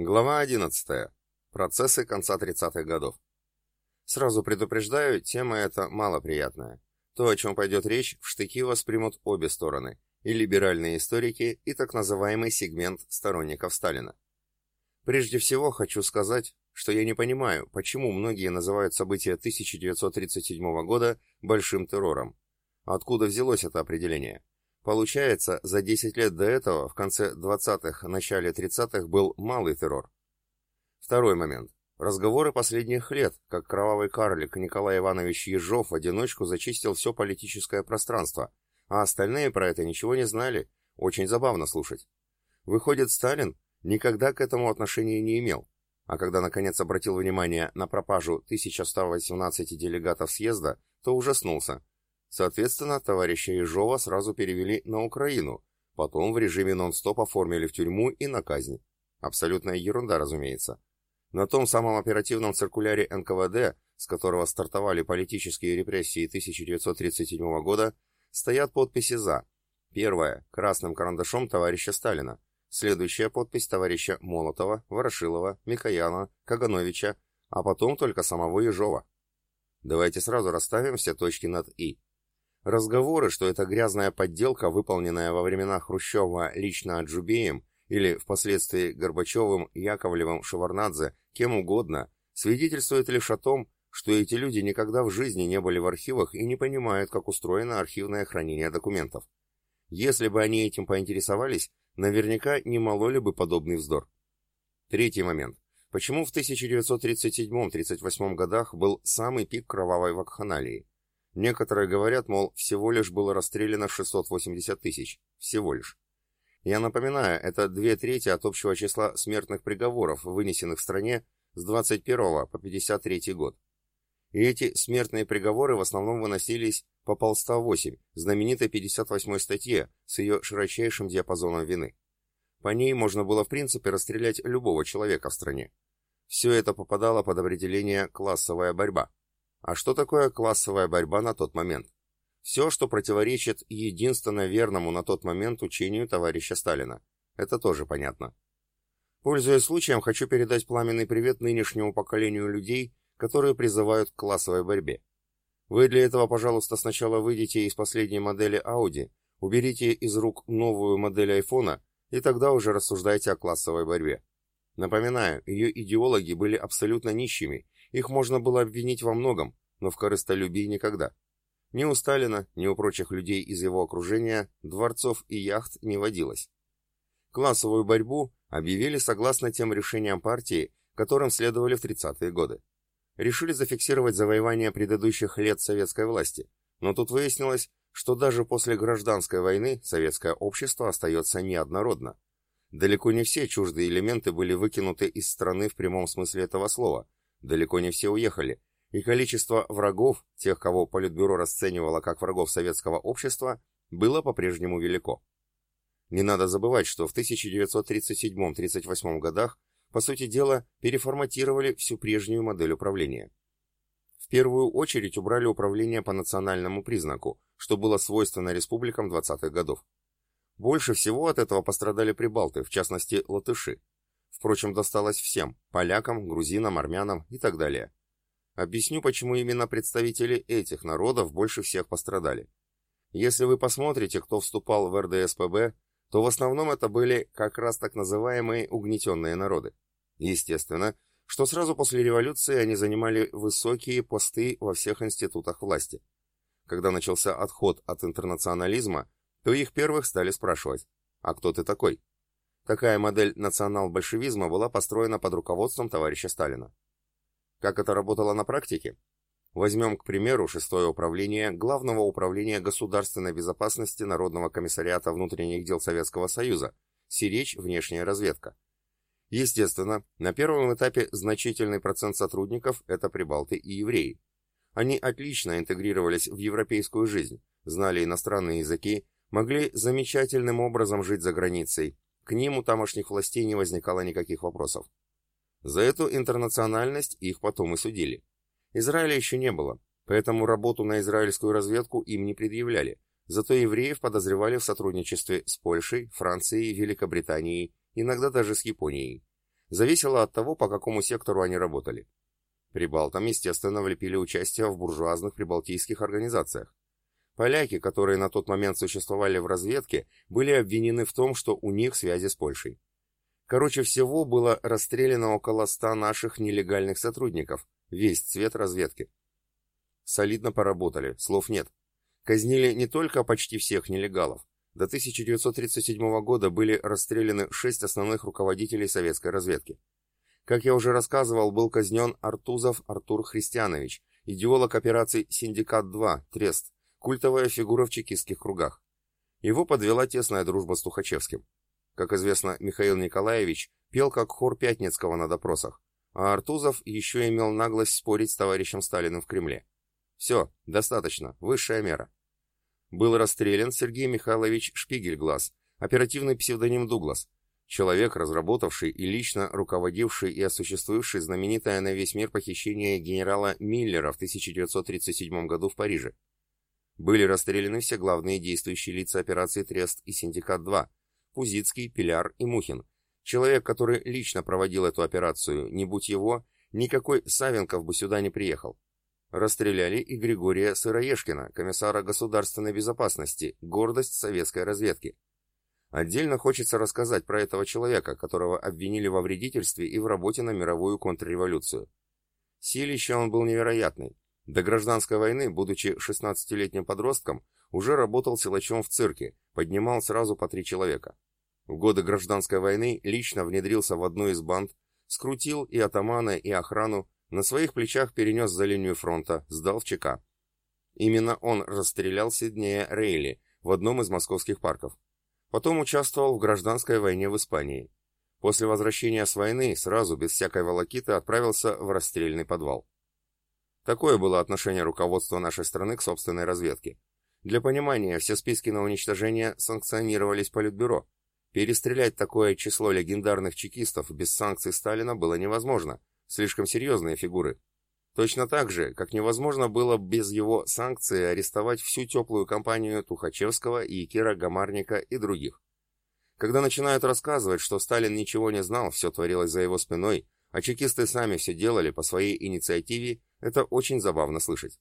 Глава 11. Процессы конца 30-х годов. Сразу предупреждаю, тема эта малоприятная. То, о чем пойдет речь, в штыки воспримут обе стороны, и либеральные историки, и так называемый сегмент сторонников Сталина. Прежде всего хочу сказать, что я не понимаю, почему многие называют события 1937 года большим террором. Откуда взялось это определение? Получается, за 10 лет до этого, в конце 20-х, начале 30-х, был малый террор. Второй момент. Разговоры последних лет, как кровавый карлик Николай Иванович Ежов в одиночку зачистил все политическое пространство, а остальные про это ничего не знали. Очень забавно слушать. Выходит, Сталин никогда к этому отношения не имел. А когда наконец обратил внимание на пропажу 1118 делегатов съезда, то ужаснулся. Соответственно, товарища Ежова сразу перевели на Украину, потом в режиме нон-стоп оформили в тюрьму и на казнь. Абсолютная ерунда, разумеется. На том самом оперативном циркуляре НКВД, с которого стартовали политические репрессии 1937 года, стоят подписи «За». Первая – красным карандашом товарища Сталина. Следующая подпись товарища Молотова, Ворошилова, Микояна, Кагановича, а потом только самого Ежова. Давайте сразу расставим все точки над «и». Разговоры, что это грязная подделка, выполненная во времена Хрущева лично Джубеем или впоследствии Горбачевым, Яковлевым, Шеварнадзе, кем угодно, свидетельствуют лишь о том, что эти люди никогда в жизни не были в архивах и не понимают, как устроено архивное хранение документов. Если бы они этим поинтересовались, наверняка не мололи бы подобный вздор. Третий момент. Почему в 1937-38 годах был самый пик кровавой вакханалии? Некоторые говорят, мол, всего лишь было расстреляно 680 тысяч. Всего лишь. Я напоминаю, это две трети от общего числа смертных приговоров, вынесенных в стране с 21 по 53 год. И эти смертные приговоры в основном выносились по пол 108, знаменитой 58 статье, с ее широчайшим диапазоном вины. По ней можно было в принципе расстрелять любого человека в стране. Все это попадало под определение «классовая борьба». А что такое классовая борьба на тот момент? Все, что противоречит единственно верному на тот момент учению товарища Сталина. Это тоже понятно. Пользуясь случаем, хочу передать пламенный привет нынешнему поколению людей, которые призывают к классовой борьбе. Вы для этого, пожалуйста, сначала выйдите из последней модели Audi, уберите из рук новую модель айфона, и тогда уже рассуждайте о классовой борьбе. Напоминаю, ее идеологи были абсолютно нищими их можно было обвинить во многом, но в корыстолюбии никогда. Ни у Сталина, ни у прочих людей из его окружения дворцов и яхт не водилось. Классовую борьбу объявили согласно тем решениям партии, которым следовали в 30-е годы. Решили зафиксировать завоевание предыдущих лет советской власти, но тут выяснилось, что даже после гражданской войны советское общество остается неоднородно. Далеко не все чуждые элементы были выкинуты из страны в прямом смысле этого слова, Далеко не все уехали, и количество врагов, тех, кого Политбюро расценивало как врагов советского общества, было по-прежнему велико. Не надо забывать, что в 1937-38 годах, по сути дела, переформатировали всю прежнюю модель управления. В первую очередь убрали управление по национальному признаку, что было свойственно республикам 20-х годов. Больше всего от этого пострадали прибалты, в частности латыши. Впрочем, досталось всем – полякам, грузинам, армянам и так далее. Объясню, почему именно представители этих народов больше всех пострадали. Если вы посмотрите, кто вступал в РДСПБ, то в основном это были как раз так называемые угнетенные народы. Естественно, что сразу после революции они занимали высокие посты во всех институтах власти. Когда начался отход от интернационализма, то их первых стали спрашивать «А кто ты такой?». Такая модель национал-большевизма была построена под руководством товарища Сталина. Как это работало на практике? Возьмем, к примеру, шестое управление Главного управления государственной безопасности Народного комиссариата внутренних дел Советского Союза, Сиречь внешняя разведка. Естественно, на первом этапе значительный процент сотрудников – это прибалты и евреи. Они отлично интегрировались в европейскую жизнь, знали иностранные языки, могли замечательным образом жить за границей, к ним у тамошних властей не возникало никаких вопросов. За эту интернациональность их потом и судили. Израиля еще не было, поэтому работу на израильскую разведку им не предъявляли, зато евреев подозревали в сотрудничестве с Польшей, Францией, Великобританией, иногда даже с Японией. зависело от того, по какому сектору они работали. Прибалтам, естественно, влепили участие в буржуазных прибалтийских организациях. Поляки, которые на тот момент существовали в разведке, были обвинены в том, что у них связи с Польшей. Короче всего, было расстреляно около ста наших нелегальных сотрудников, весь цвет разведки. Солидно поработали, слов нет. Казнили не только почти всех нелегалов. До 1937 года были расстреляны шесть основных руководителей советской разведки. Как я уже рассказывал, был казнен Артузов Артур Христианович, идеолог операций «Синдикат-2», «Трест», культовая фигура в чекистских кругах. Его подвела тесная дружба с Тухачевским. Как известно, Михаил Николаевич пел как хор Пятницкого на допросах, а Артузов еще имел наглость спорить с товарищем Сталиным в Кремле. Все, достаточно, высшая мера. Был расстрелян Сергей Михайлович Шпигельглаз, оперативный псевдоним Дуглас, человек, разработавший и лично руководивший и осуществивший знаменитое на весь мир похищение генерала Миллера в 1937 году в Париже. Были расстреляны все главные действующие лица операции Трест и Синдикат-2, Кузицкий, Пиляр и Мухин. Человек, который лично проводил эту операцию, не будь его, никакой Савенков бы сюда не приехал. Расстреляли и Григория Сыроежкина, комиссара государственной безопасности, гордость советской разведки. Отдельно хочется рассказать про этого человека, которого обвинили во вредительстве и в работе на мировую контрреволюцию. Силище он был невероятный. До гражданской войны, будучи 16-летним подростком, уже работал силачом в цирке, поднимал сразу по три человека. В годы гражданской войны лично внедрился в одну из банд, скрутил и атамана, и охрану, на своих плечах перенес за линию фронта, сдал в ЧК. Именно он расстрелял Сиднея Рейли в одном из московских парков. Потом участвовал в гражданской войне в Испании. После возвращения с войны сразу, без всякой волокиты, отправился в расстрельный подвал. Такое было отношение руководства нашей страны к собственной разведке. Для понимания, все списки на уничтожение санкционировались Политбюро, Перестрелять такое число легендарных чекистов без санкций Сталина было невозможно, слишком серьезные фигуры. Точно так же, как невозможно было без его санкции арестовать всю теплую компанию Тухачевского, Якира, Гамарника и других. Когда начинают рассказывать, что Сталин ничего не знал, все творилось за его спиной, а чекисты сами все делали по своей инициативе, это очень забавно слышать.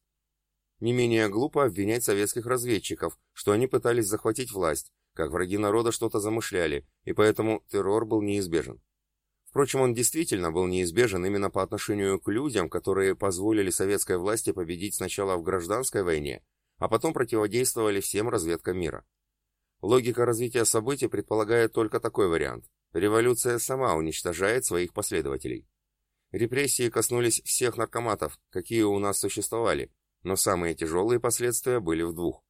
Не менее глупо обвинять советских разведчиков, что они пытались захватить власть, как враги народа что-то замышляли, и поэтому террор был неизбежен. Впрочем, он действительно был неизбежен именно по отношению к людям, которые позволили советской власти победить сначала в гражданской войне, а потом противодействовали всем разведкам мира. Логика развития событий предполагает только такой вариант. Революция сама уничтожает своих последователей. Репрессии коснулись всех наркоматов, какие у нас существовали, но самые тяжелые последствия были в двух.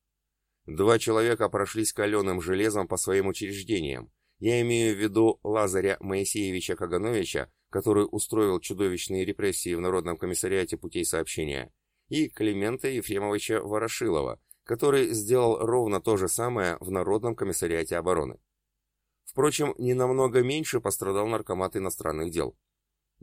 Два человека прошлись каленым железом по своим учреждениям. Я имею в виду Лазаря Моисеевича Кагановича, который устроил чудовищные репрессии в Народном комиссариате путей сообщения, и Климента Ефремовича Ворошилова, который сделал ровно то же самое в Народном комиссариате обороны. Впрочем, не намного меньше пострадал наркомат иностранных дел.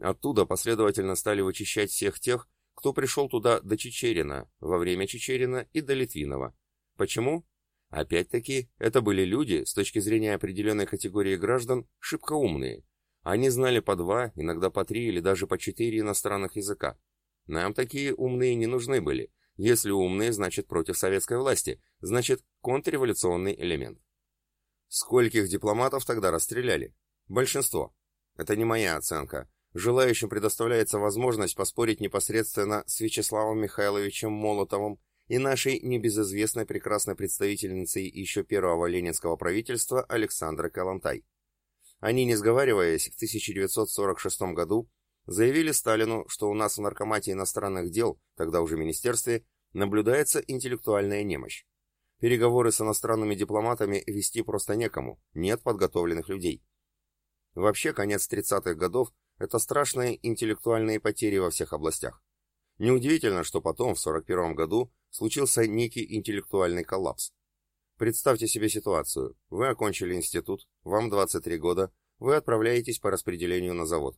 Оттуда последовательно стали вычищать всех тех, кто пришел туда до Чечерина, во время Чечерина и до Литвинова. Почему? Опять-таки, это были люди, с точки зрения определенной категории граждан, шибко умные. Они знали по два, иногда по три или даже по четыре иностранных языка. Нам такие умные не нужны были. Если умные, значит против советской власти, значит контрреволюционный элемент. Скольких дипломатов тогда расстреляли? Большинство. Это не моя оценка. Желающим предоставляется возможность поспорить непосредственно с Вячеславом Михайловичем Молотовым и нашей небезызвестной прекрасной представительницей еще первого ленинского правительства Александрой Калантай. Они, не сговариваясь, в 1946 году заявили Сталину, что у нас в Наркомате иностранных дел, тогда уже министерстве, наблюдается интеллектуальная немощь. Переговоры с иностранными дипломатами вести просто некому, нет подготовленных людей. Вообще, конец 30-х годов – это страшные интеллектуальные потери во всех областях. Неудивительно, что потом, в 41 году, случился некий интеллектуальный коллапс. Представьте себе ситуацию. Вы окончили институт, вам 23 года, вы отправляетесь по распределению на завод.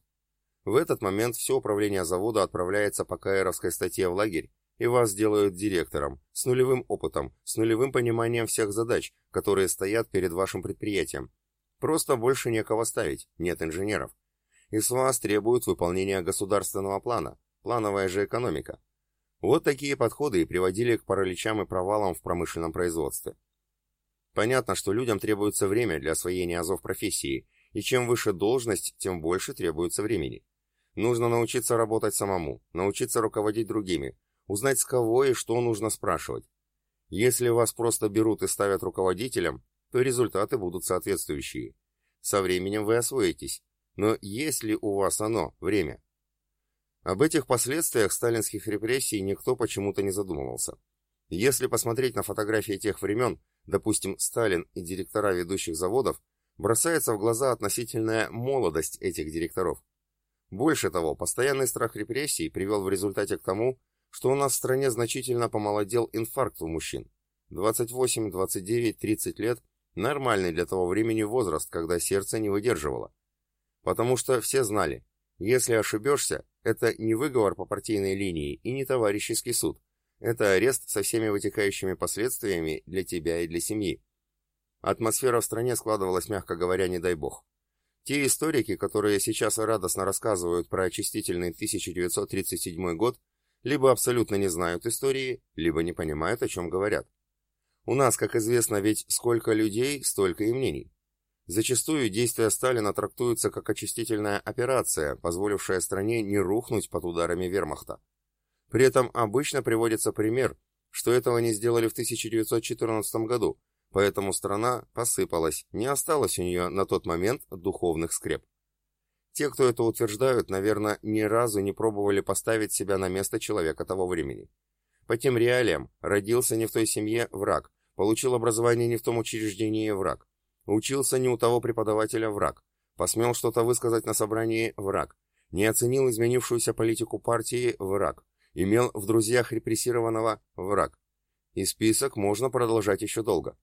В этот момент все управление завода отправляется по КРовской статье в лагерь, и вас делают директором, с нулевым опытом, с нулевым пониманием всех задач, которые стоят перед вашим предприятием. Просто больше некого ставить, нет инженеров. И с вас требуют выполнения государственного плана, плановая же экономика. Вот такие подходы и приводили к параличам и провалам в промышленном производстве. Понятно, что людям требуется время для освоения азов профессии, и чем выше должность, тем больше требуется времени. Нужно научиться работать самому, научиться руководить другими, узнать с кого и что нужно спрашивать. Если вас просто берут и ставят руководителем, то результаты будут соответствующие. Со временем вы освоитесь. Но есть ли у вас оно, время? Об этих последствиях сталинских репрессий никто почему-то не задумывался. Если посмотреть на фотографии тех времен, допустим, Сталин и директора ведущих заводов, бросается в глаза относительная молодость этих директоров. Больше того, постоянный страх репрессий привел в результате к тому, что у нас в стране значительно помолодел инфаркт у мужчин. 28, 29, 30 лет – нормальный для того времени возраст, когда сердце не выдерживало. Потому что все знали, если ошибешься, это не выговор по партийной линии и не товарищеский суд. Это арест со всеми вытекающими последствиями для тебя и для семьи. Атмосфера в стране складывалась, мягко говоря, не дай бог. Те историки, которые сейчас радостно рассказывают про очистительный 1937 год, либо абсолютно не знают истории, либо не понимают, о чем говорят. У нас, как известно, ведь сколько людей, столько и мнений. Зачастую действия Сталина трактуются как очистительная операция, позволившая стране не рухнуть под ударами вермахта. При этом обычно приводится пример, что этого не сделали в 1914 году, поэтому страна посыпалась, не осталось у нее на тот момент духовных скреп. Те, кто это утверждают, наверное, ни разу не пробовали поставить себя на место человека того времени. По тем реалиям, родился не в той семье – враг, получил образование не в том учреждении – враг, Учился не у того преподавателя враг. Посмел что-то высказать на собрании враг. Не оценил изменившуюся политику партии враг. Имел в друзьях репрессированного враг. И список можно продолжать еще долго.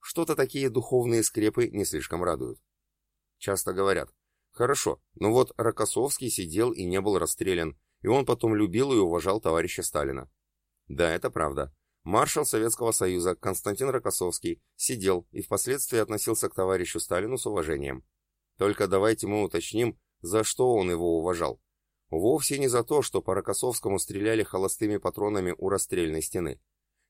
Что-то такие духовные скрепы не слишком радуют. Часто говорят, хорошо, но вот Рокоссовский сидел и не был расстрелян, и он потом любил и уважал товарища Сталина. Да, это правда. Маршал Советского Союза Константин Рокоссовский сидел и впоследствии относился к товарищу Сталину с уважением. Только давайте мы уточним, за что он его уважал. Вовсе не за то, что по Рокоссовскому стреляли холостыми патронами у расстрельной стены.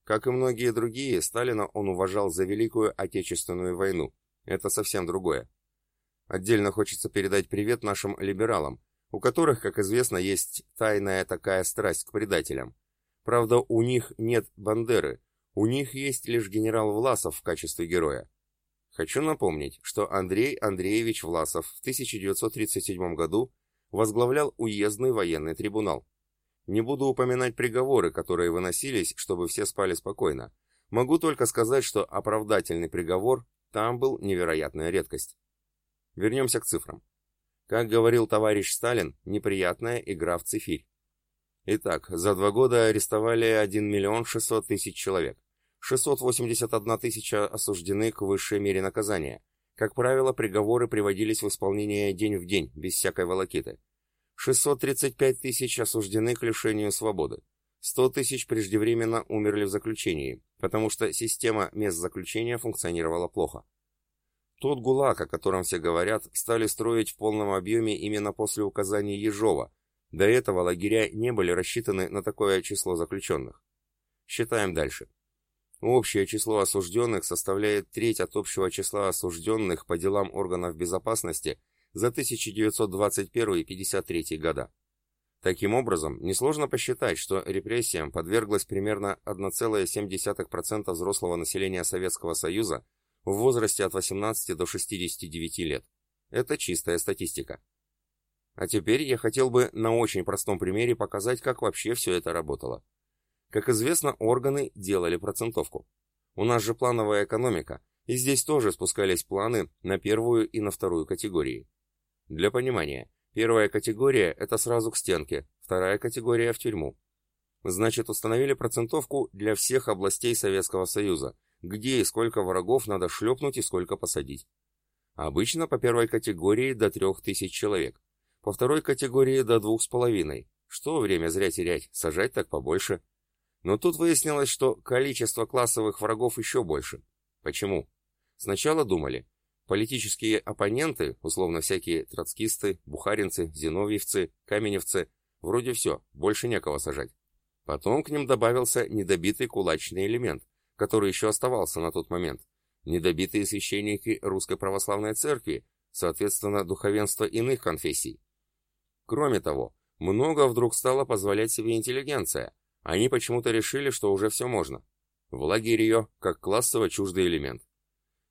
Как и многие другие, Сталина он уважал за Великую Отечественную войну. Это совсем другое. Отдельно хочется передать привет нашим либералам, у которых, как известно, есть тайная такая страсть к предателям – Правда, у них нет Бандеры, у них есть лишь генерал Власов в качестве героя. Хочу напомнить, что Андрей Андреевич Власов в 1937 году возглавлял уездный военный трибунал. Не буду упоминать приговоры, которые выносились, чтобы все спали спокойно. Могу только сказать, что оправдательный приговор там был невероятная редкость. Вернемся к цифрам. Как говорил товарищ Сталин, неприятная игра в цифирь. Итак, за два года арестовали 1 миллион 600 тысяч человек. 681 тысяча осуждены к высшей мере наказания. Как правило, приговоры приводились в исполнение день в день, без всякой волокиты. 635 тысяч осуждены к лишению свободы. 100 тысяч преждевременно умерли в заключении, потому что система мест заключения функционировала плохо. Тот ГУЛАГ, о котором все говорят, стали строить в полном объеме именно после указаний Ежова, до этого лагеря не были рассчитаны на такое число заключенных. Считаем дальше. Общее число осужденных составляет треть от общего числа осужденных по делам органов безопасности за 1921-53 года. Таким образом, несложно посчитать, что репрессиям подверглось примерно 1,7% взрослого населения Советского Союза в возрасте от 18 до 69 лет. Это чистая статистика. А теперь я хотел бы на очень простом примере показать, как вообще все это работало. Как известно, органы делали процентовку. У нас же плановая экономика, и здесь тоже спускались планы на первую и на вторую категории. Для понимания, первая категория – это сразу к стенке, вторая категория – в тюрьму. Значит, установили процентовку для всех областей Советского Союза, где и сколько врагов надо шлепнуть и сколько посадить. Обычно по первой категории до 3000 человек по второй категории до двух с половиной. Что время зря терять, сажать так побольше. Но тут выяснилось, что количество классовых врагов еще больше. Почему? Сначала думали, Политические оппоненты, условно всякие троцкисты, бухаринцы, зиновьевцы, каменевцы, вроде все, больше некого сажать. Потом к ним добавился недобитый кулачный элемент, который еще оставался на тот момент. Недобитые священники Русской Православной Церкви, соответственно, духовенство иных конфессий. Кроме того, много вдруг стало позволять себе интеллигенция. Они почему-то решили, что уже все можно. В лагере ее, как классово чуждый элемент.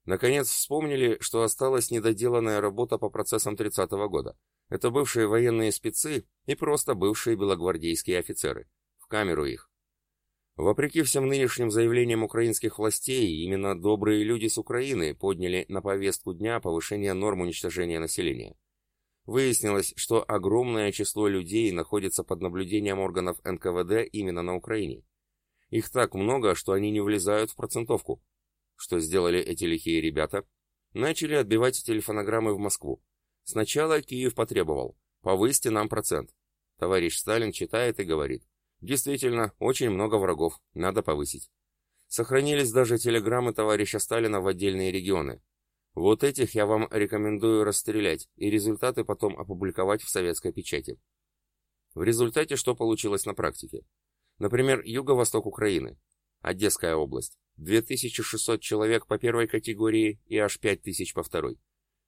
Наконец вспомнили, что осталась недоделанная работа по процессам 30-го года. Это бывшие военные спецы и просто бывшие белогвардейские офицеры. В камеру их. Вопреки всем нынешним заявлениям украинских властей, именно добрые люди с Украины подняли на повестку дня повышение норм уничтожения населения. Выяснилось, что огромное число людей находится под наблюдением органов НКВД именно на Украине. Их так много, что они не влезают в процентовку. Что сделали эти лихие ребята? Начали отбивать телефонограммы в Москву. Сначала Киев потребовал «повысьте нам процент». Товарищ Сталин читает и говорит «действительно, очень много врагов, надо повысить». Сохранились даже телеграммы товарища Сталина в отдельные регионы. Вот этих я вам рекомендую расстрелять и результаты потом опубликовать в советской печати. В результате что получилось на практике? Например, юго-восток Украины, Одесская область, 2600 человек по первой категории и аж 5000 по второй.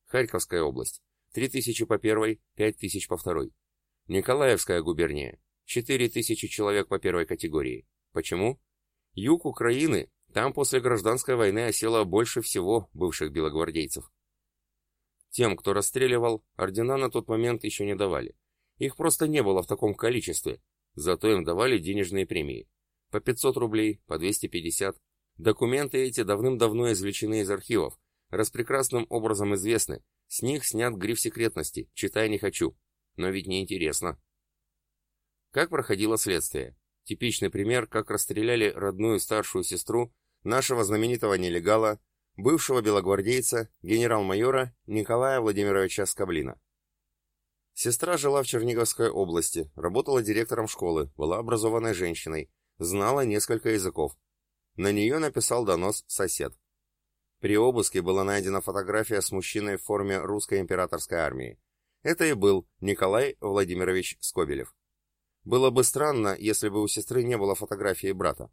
Харьковская область, 3000 по первой, 5000 по второй. Николаевская губерния, 4000 человек по первой категории. Почему? Юг Украины там после гражданской войны осело больше всего бывших белогвардейцев. Тем, кто расстреливал, ордена на тот момент еще не давали. Их просто не было в таком количестве, зато им давали денежные премии. По 500 рублей, по 250. Документы эти давным-давно извлечены из архивов, распрекрасным образом известны. С них снят гриф секретности, читай не хочу. Но ведь не интересно. Как проходило следствие? Типичный пример, как расстреляли родную старшую сестру нашего знаменитого нелегала, бывшего белогвардейца, генерал-майора Николая Владимировича Скоблина. Сестра жила в Черниговской области, работала директором школы, была образованной женщиной, знала несколько языков. На нее написал донос сосед. При обыске была найдена фотография с мужчиной в форме русской императорской армии. Это и был Николай Владимирович Скобелев. Было бы странно, если бы у сестры не было фотографии брата.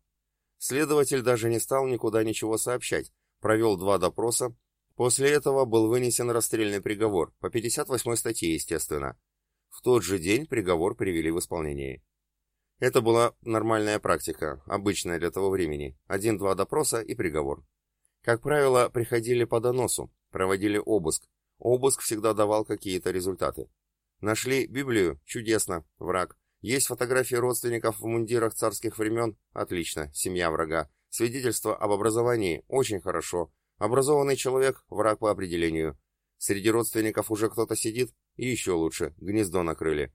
Следователь даже не стал никуда ничего сообщать, провел два допроса. После этого был вынесен расстрельный приговор, по 58 статье, естественно. В тот же день приговор привели в исполнение. Это была нормальная практика, обычная для того времени. Один-два допроса и приговор. Как правило, приходили по доносу, проводили обыск. Обыск всегда давал какие-то результаты. Нашли Библию? Чудесно. Враг. Есть фотографии родственников в мундирах царских времен? Отлично, семья врага. Свидетельство об образовании? Очень хорошо. Образованный человек – враг по определению. Среди родственников уже кто-то сидит? И еще лучше, гнездо накрыли.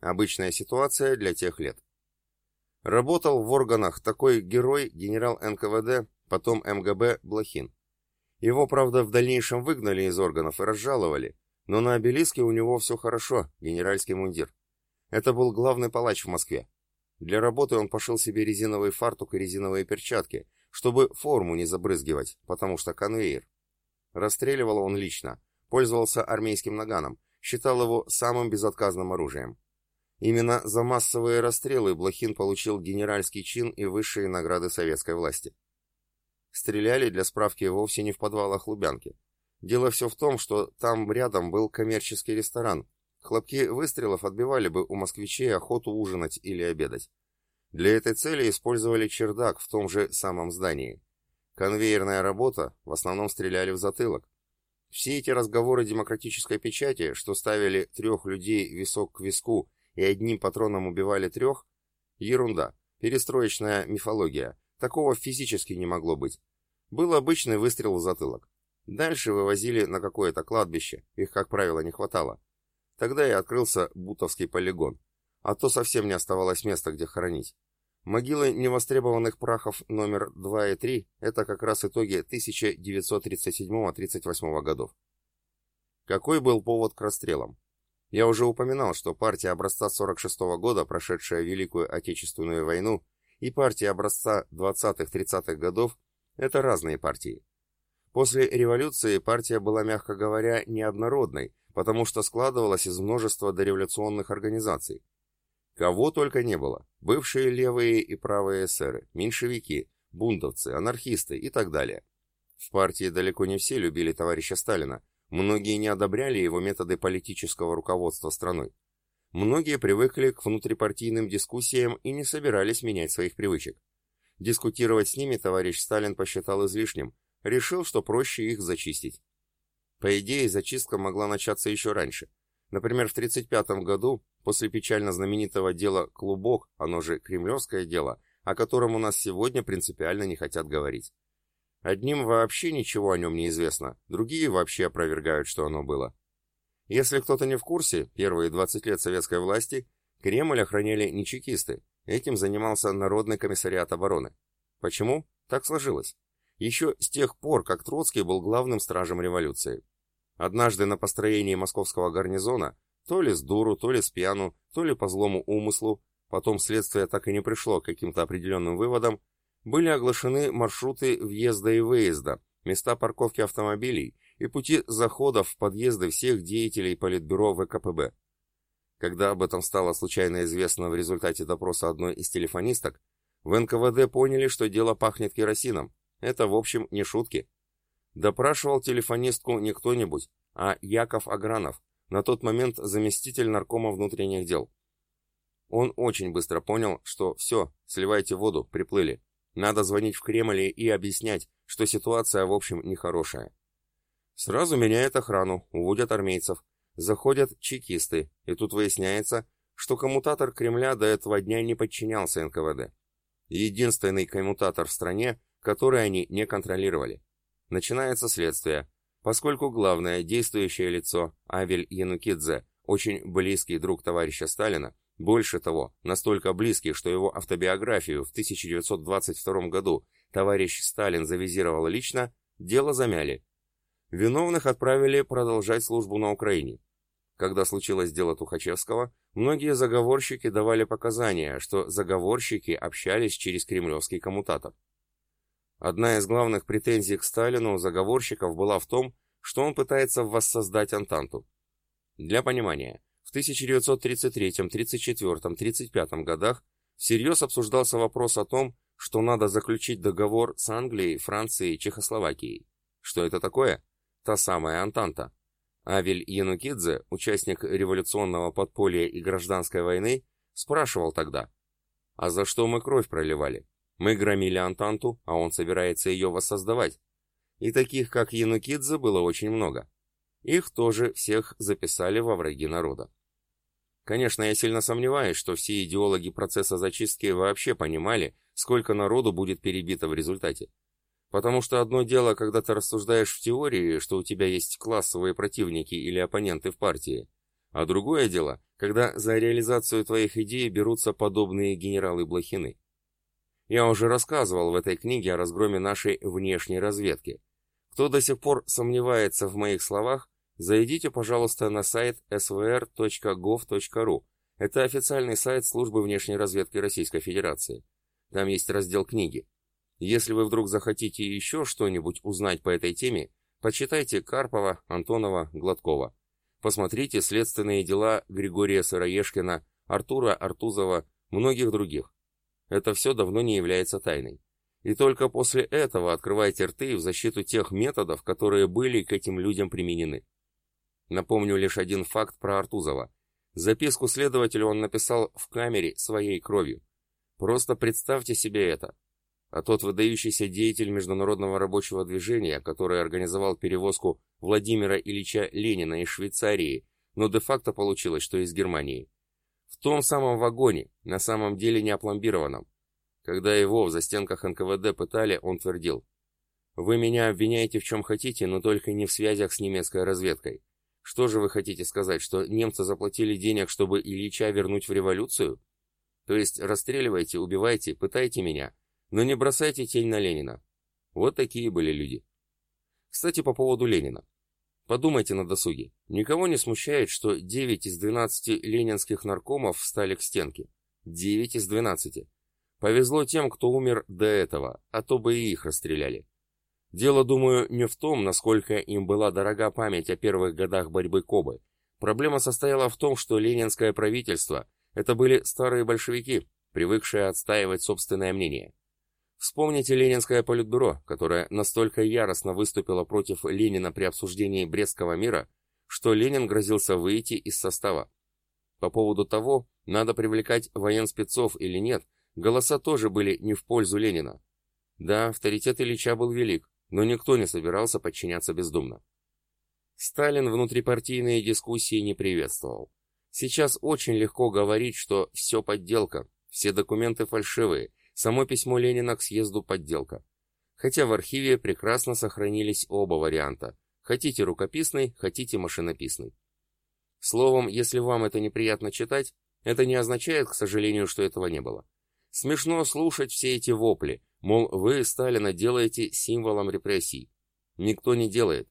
Обычная ситуация для тех лет. Работал в органах такой герой, генерал НКВД, потом МГБ Блохин. Его, правда, в дальнейшем выгнали из органов и разжаловали, но на обелиске у него все хорошо, генеральский мундир. Это был главный палач в Москве. Для работы он пошел себе резиновый фартук и резиновые перчатки, чтобы форму не забрызгивать, потому что конвейер. Расстреливал он лично, пользовался армейским наганом, считал его самым безотказным оружием. Именно за массовые расстрелы Блохин получил генеральский чин и высшие награды советской власти. Стреляли для справки вовсе не в подвалах Лубянки. Дело все в том, что там рядом был коммерческий ресторан, Хлопки выстрелов отбивали бы у москвичей охоту ужинать или обедать. Для этой цели использовали чердак в том же самом здании. Конвейерная работа, в основном стреляли в затылок. Все эти разговоры демократической печати, что ставили трех людей висок к виску и одним патроном убивали трех, ерунда, перестроечная мифология. Такого физически не могло быть. Был обычный выстрел в затылок. Дальше вывозили на какое-то кладбище, их, как правило, не хватало. Тогда и открылся Бутовский полигон, а то совсем не оставалось места, где хоронить. Могилы невостребованных прахов номер 2 и 3 – это как раз итоги 1937-38 годов. Какой был повод к расстрелам? Я уже упоминал, что партия образца 46 -го года, прошедшая Великую Отечественную войну, и партия образца 20-30-х годов – это разные партии. После революции партия была, мягко говоря, неоднородной, потому что складывалась из множества дореволюционных организаций. Кого только не было. Бывшие левые и правые эсеры, меньшевики, бунтовцы, анархисты и так далее. В партии далеко не все любили товарища Сталина, многие не одобряли его методы политического руководства страной. Многие привыкли к внутрипартийным дискуссиям и не собирались менять своих привычек. Дискутировать с ними товарищ Сталин посчитал излишним, решил, что проще их зачистить. По идее, зачистка могла начаться еще раньше. Например, в 1935 году, после печально знаменитого дела «Клубок», оно же «Кремлевское дело», о котором у нас сегодня принципиально не хотят говорить. Одним вообще ничего о нем не известно, другие вообще опровергают, что оно было. Если кто-то не в курсе, первые 20 лет советской власти Кремль охраняли не чекисты, этим занимался Народный комиссариат обороны. Почему? Так сложилось еще с тех пор, как Троцкий был главным стражем революции. Однажды на построении московского гарнизона, то ли с дуру, то ли с пьяну, то ли по злому умыслу, потом следствие так и не пришло к каким-то определенным выводам, были оглашены маршруты въезда и выезда, места парковки автомобилей и пути заходов в подъезды всех деятелей Политбюро ВКПБ. Когда об этом стало случайно известно в результате допроса одной из телефонисток, в НКВД поняли, что дело пахнет керосином, это, в общем, не шутки. Допрашивал телефонистку не кто-нибудь, а Яков Агранов, на тот момент заместитель наркома внутренних дел. Он очень быстро понял, что все, сливайте воду, приплыли. Надо звонить в Кремль и объяснять, что ситуация, в общем, нехорошая. Сразу меняет охрану, уводят армейцев. Заходят чекисты, и тут выясняется, что коммутатор Кремля до этого дня не подчинялся НКВД. Единственный коммутатор в стране, который они не контролировали. Начинается следствие. Поскольку главное действующее лицо, Авель Янукидзе, очень близкий друг товарища Сталина, больше того, настолько близкий, что его автобиографию в 1922 году товарищ Сталин завизировал лично, дело замяли. Виновных отправили продолжать службу на Украине. Когда случилось дело Тухачевского, многие заговорщики давали показания, что заговорщики общались через кремлевский коммутатор. Одна из главных претензий к Сталину заговорщиков была в том, что он пытается воссоздать Антанту. Для понимания, в 1933, 1934, 1935 годах всерьез обсуждался вопрос о том, что надо заключить договор с Англией, Францией, Чехословакией. Что это такое? Та самая Антанта. Авель Янукидзе, участник революционного подполья и гражданской войны, спрашивал тогда, а за что мы кровь проливали? Мы громили Антанту, а он собирается ее воссоздавать. И таких, как Янукидзе, было очень много. Их тоже всех записали во враги народа. Конечно, я сильно сомневаюсь, что все идеологи процесса зачистки вообще понимали, сколько народу будет перебито в результате. Потому что одно дело, когда ты рассуждаешь в теории, что у тебя есть классовые противники или оппоненты в партии, а другое дело, когда за реализацию твоих идей берутся подобные генералы-блохины. Я уже рассказывал в этой книге о разгроме нашей внешней разведки. Кто до сих пор сомневается в моих словах, зайдите, пожалуйста, на сайт svr.gov.ru. Это официальный сайт Службы внешней разведки Российской Федерации. Там есть раздел книги. Если вы вдруг захотите еще что-нибудь узнать по этой теме, почитайте Карпова, Антонова, Гладкова. Посмотрите следственные дела Григория Сыроежкина, Артура Артузова, многих других. Это все давно не является тайной. И только после этого открывайте рты в защиту тех методов, которые были к этим людям применены. Напомню лишь один факт про Артузова. Записку следователю он написал в камере своей кровью. Просто представьте себе это. А тот выдающийся деятель международного рабочего движения, который организовал перевозку Владимира Ильича Ленина из Швейцарии, но де-факто получилось, что из Германии, в том самом вагоне, на самом деле не опломбированном. Когда его в застенках НКВД пытали, он твердил. «Вы меня обвиняете в чем хотите, но только не в связях с немецкой разведкой. Что же вы хотите сказать, что немцы заплатили денег, чтобы Ильича вернуть в революцию? То есть расстреливайте, убивайте, пытайте меня, но не бросайте тень на Ленина». Вот такие были люди. Кстати, по поводу Ленина. Подумайте на досуге. Никого не смущает, что 9 из 12 ленинских наркомов встали к стенке. 9 из 12. Повезло тем, кто умер до этого, а то бы и их расстреляли. Дело, думаю, не в том, насколько им была дорога память о первых годах борьбы Кобы. Проблема состояла в том, что ленинское правительство – это были старые большевики, привыкшие отстаивать собственное мнение. Вспомните Ленинское политбюро, которое настолько яростно выступило против Ленина при обсуждении Брестского мира, что Ленин грозился выйти из состава. По поводу того, надо привлекать военспецов или нет, голоса тоже были не в пользу Ленина. Да, авторитет Ильича был велик, но никто не собирался подчиняться бездумно. Сталин внутрипартийные дискуссии не приветствовал. Сейчас очень легко говорить, что все подделка, все документы фальшивые, само письмо Ленина к съезду подделка. Хотя в архиве прекрасно сохранились оба варианта. Хотите рукописный, хотите машинописный. Словом, если вам это неприятно читать, это не означает, к сожалению, что этого не было. Смешно слушать все эти вопли, мол, вы Сталина делаете символом репрессий. Никто не делает.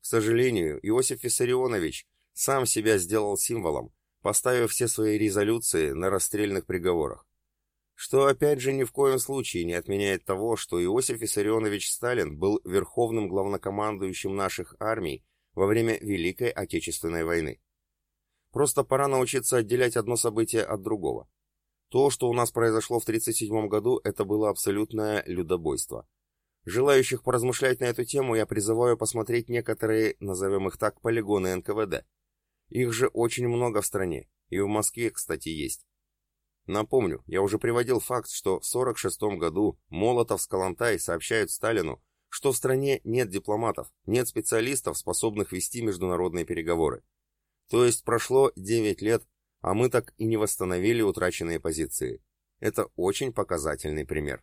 К сожалению, Иосиф Виссарионович сам себя сделал символом, поставив все свои резолюции на расстрельных приговорах. Что опять же ни в коем случае не отменяет того, что Иосиф Виссарионович Сталин был верховным главнокомандующим наших армий во время Великой Отечественной войны. Просто пора научиться отделять одно событие от другого. То, что у нас произошло в 1937 году, это было абсолютное людобойство. Желающих поразмышлять на эту тему я призываю посмотреть некоторые, назовем их так, полигоны НКВД. Их же очень много в стране, и в Москве, кстати, есть. Напомню, я уже приводил факт, что в 1946 году Молотов с Калантай сообщают Сталину, что в стране нет дипломатов, нет специалистов, способных вести международные переговоры. То есть прошло 9 лет, а мы так и не восстановили утраченные позиции. Это очень показательный пример.